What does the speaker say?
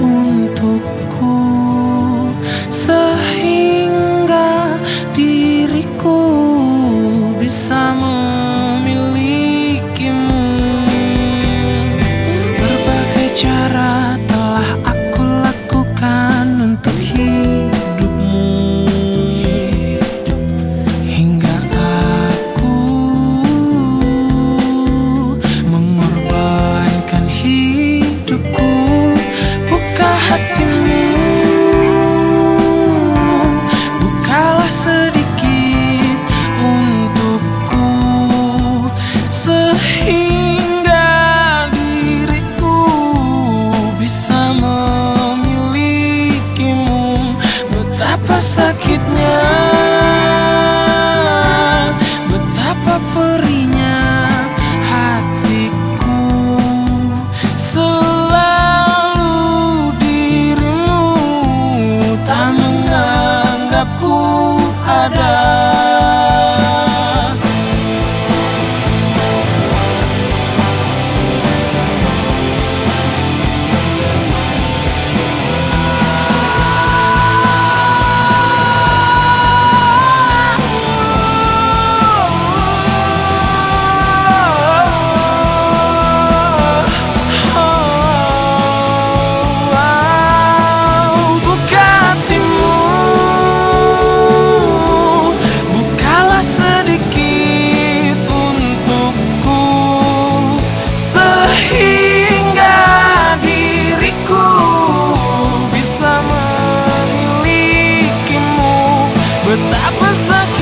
um that person